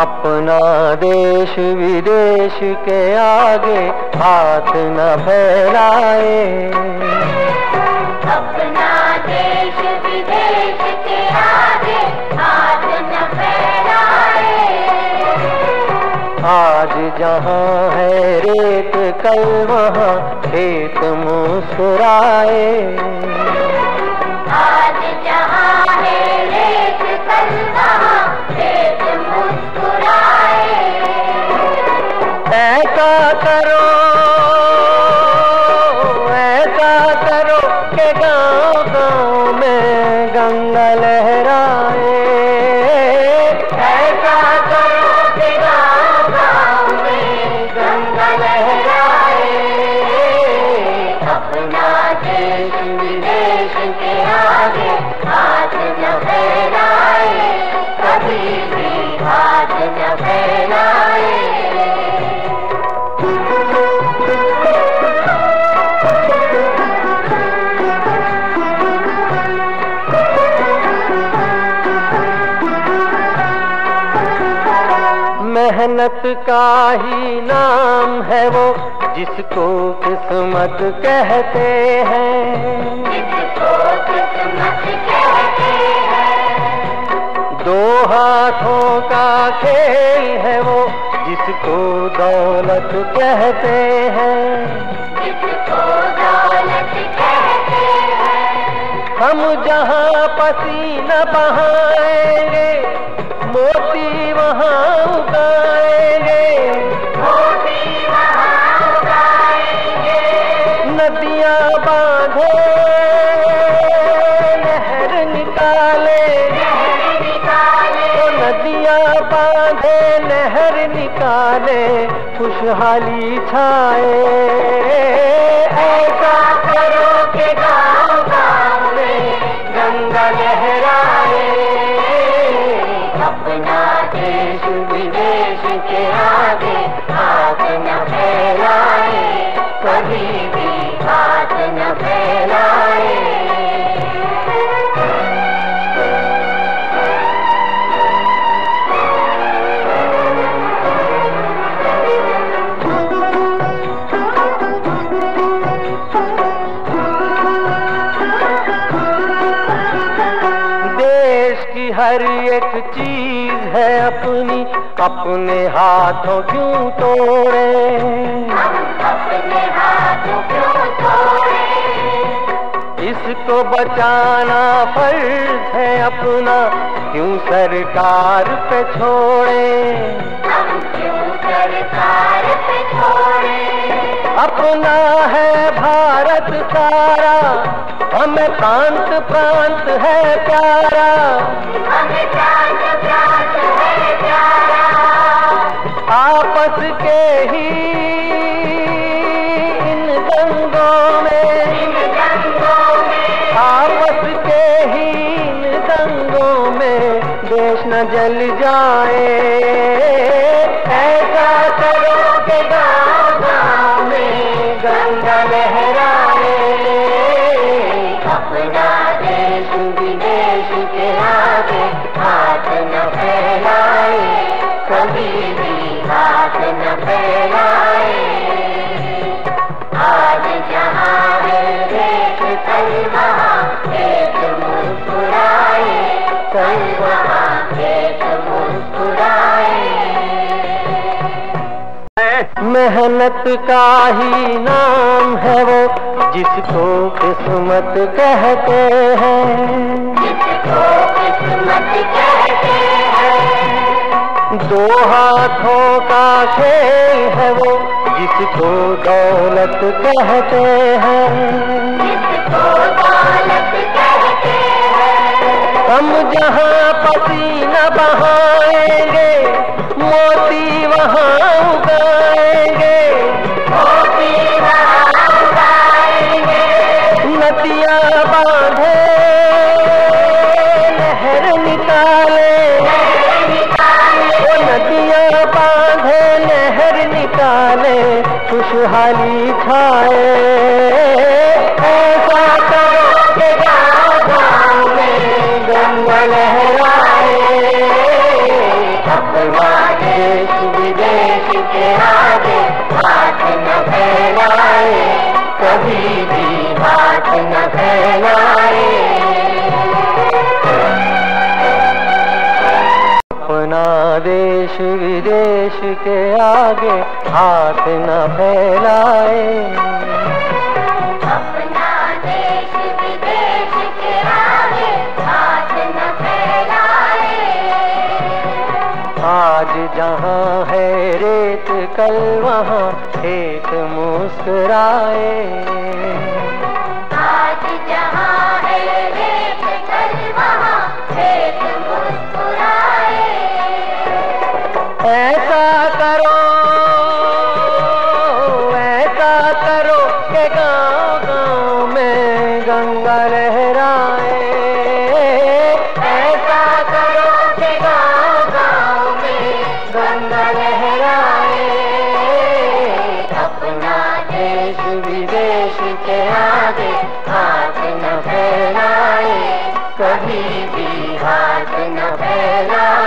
अपना देश विदेश के आगे हाथ न फैलाए। अपना देश विदेश के आगे हाथ न फैलाए। आज जहाँ है रेत कल वहाँ खेत मुस्कुराए। मुस्कुराए। करो मेहनत का ही नाम है वो जिसको किस्मत कहते हैं। जिसको किस्मत कहते हैं। दो हाथों का खेल है वो जिसको दौलत कहते हैं। जिसको दौलत कहते हैं। हम जहाँ पसीना बहाएँगे मोती निकाले खुशहाली छाए। ऐसा करो के गाँव गाँव में गंगा लहराए। अपना देश विदेश के आगे न एक चीज़ है अपनी, अपने हाथों क्यों तोड़े? अपने हाथों क्यों तोड़े इसको बचाना फ़र्ज़ है अपना क्यों सरकार पे छोड़े क्यों सरकार पे छोड़े? अपना है भारत सारा हमें प्रांत प्रांत है प्यारा। हमें प्रांत प्रांत है प्यारा। आपस के ही इन दंगों में इन जंगों में। आपस के ही इन दंगों में देश न जल जाए। मेहनत का ही नाम है वो जिसको किस्मत कहते हैं। जिसको किस्मत कहते हैं। दो हाथों का खेल है वो जिसको दौलत कहते हैं। जिसको दौलत कहते हैं। हम जहाँ पसीना बहाएँगे मोती वहाँ खुशहाली छाए। ऐसा करो के गाँव में गंगा लहराए। अपना देश विदेश के आगे हाथ न फैलाए। कभी भी हाथ न फैलाए। देश विदेश के आगे हाथ न फैलाए। अपना देश विदेश के आगे हाथ न फैलाए। आज जहाँ है रेत कल वहाँ खेत मुस्कुराए। आज जहाँ है रेत के आगे हाथ न फैलाए कभी भी हाथ न फैलाए।